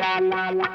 la la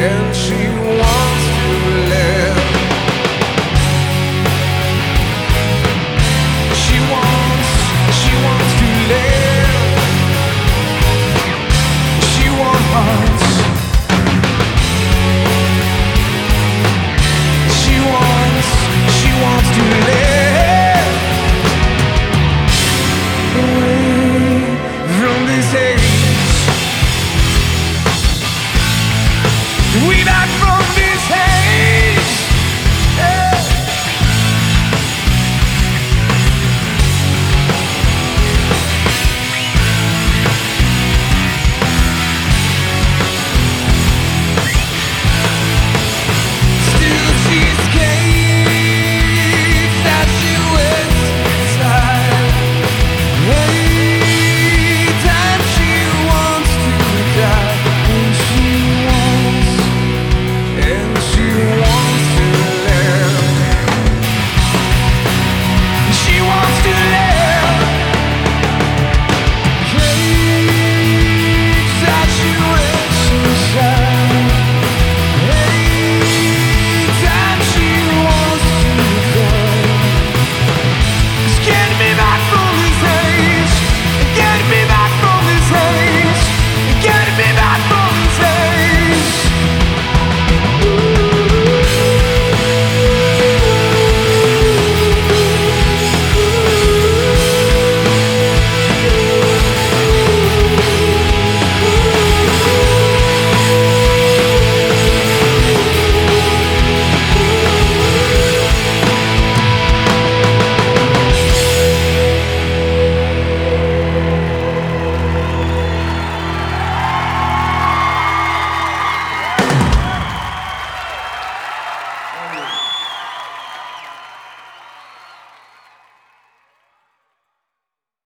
and she wants